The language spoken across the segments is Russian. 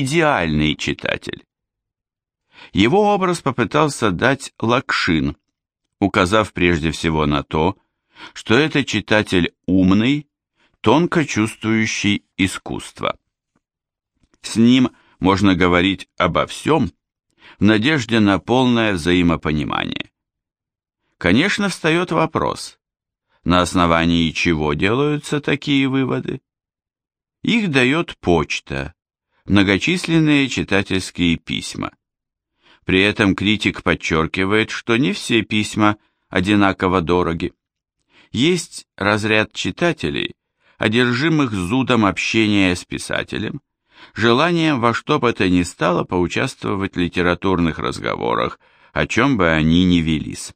идеальный читатель. Его образ попытался дать Лакшин, указав прежде всего на то, что это читатель умный, тонко чувствующий искусство. С ним можно говорить обо всем в надежде на полное взаимопонимание. Конечно, встает вопрос, на основании чего делаются такие выводы? Их дает почта, многочисленные читательские письма. При этом критик подчеркивает, что не все письма одинаково дороги. Есть разряд читателей, одержимых зудом общения с писателем, желанием во что бы то ни стало поучаствовать в литературных разговорах, о чем бы они ни велись.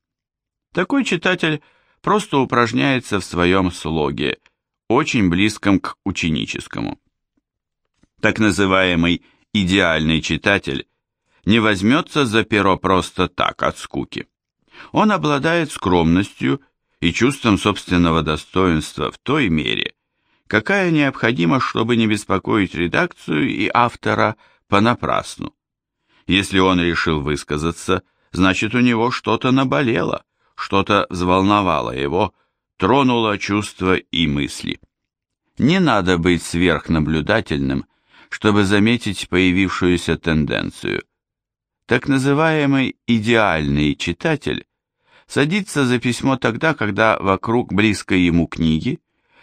Такой читатель просто упражняется в своем слоге, очень близком к ученическому. Так называемый идеальный читатель не возьмется за перо просто так, от скуки. Он обладает скромностью и чувством собственного достоинства в той мере, какая необходима, чтобы не беспокоить редакцию и автора понапрасну. Если он решил высказаться, значит у него что-то наболело, что-то взволновало его, тронуло чувства и мысли. Не надо быть сверхнаблюдательным, чтобы заметить появившуюся тенденцию. Так называемый идеальный читатель садится за письмо тогда, когда вокруг близкой ему книги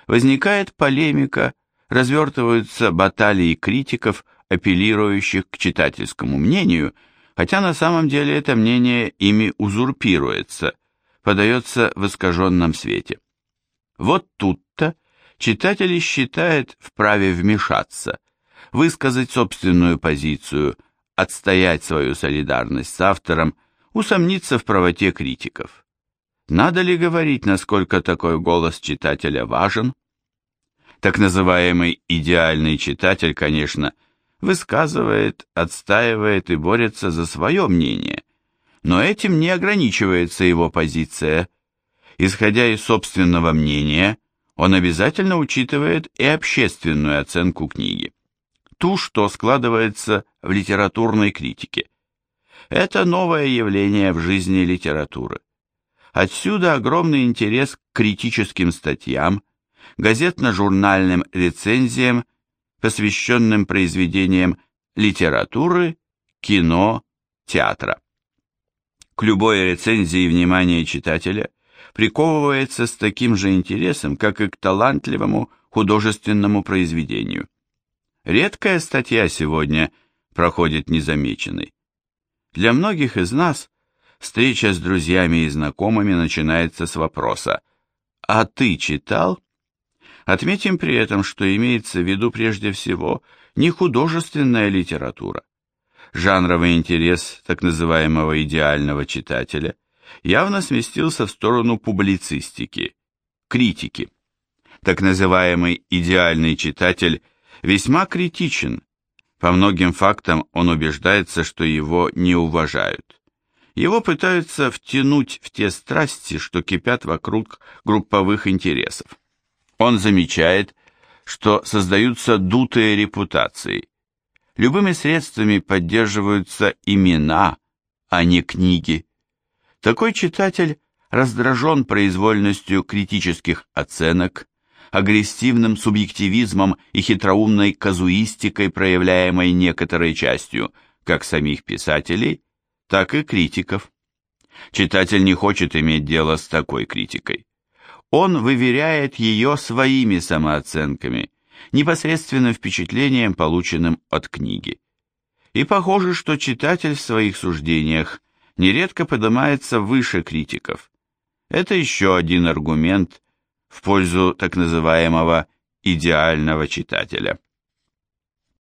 возникает полемика, развертываются баталии критиков, апеллирующих к читательскому мнению, хотя на самом деле это мнение ими узурпируется, подается в искаженном свете. Вот тут-то читатель считает вправе вмешаться, высказать собственную позицию, отстоять свою солидарность с автором, усомниться в правоте критиков. Надо ли говорить, насколько такой голос читателя важен? Так называемый идеальный читатель, конечно, высказывает, отстаивает и борется за свое мнение, но этим не ограничивается его позиция. Исходя из собственного мнения, он обязательно учитывает и общественную оценку книги, ту, что складывается в литературной критике. Это новое явление в жизни литературы. Отсюда огромный интерес к критическим статьям, газетно-журнальным рецензиям, посвященным произведениям литературы, кино, театра. К любой рецензии внимание читателя приковывается с таким же интересом, как и к талантливому художественному произведению. Редкая статья сегодня проходит незамеченной. Для многих из нас Встреча с друзьями и знакомыми начинается с вопроса «А ты читал?» Отметим при этом, что имеется в виду прежде всего не художественная литература. Жанровый интерес так называемого идеального читателя явно сместился в сторону публицистики, критики. Так называемый идеальный читатель весьма критичен, по многим фактам он убеждается, что его не уважают. Его пытаются втянуть в те страсти, что кипят вокруг групповых интересов. Он замечает, что создаются дутые репутации. Любыми средствами поддерживаются имена, а не книги. Такой читатель раздражен произвольностью критических оценок, агрессивным субъективизмом и хитроумной казуистикой, проявляемой некоторой частью как самих писателей, так и критиков. Читатель не хочет иметь дело с такой критикой. Он выверяет ее своими самооценками, непосредственным впечатлением, полученным от книги. И похоже, что читатель в своих суждениях нередко поднимается выше критиков. Это еще один аргумент в пользу так называемого идеального читателя.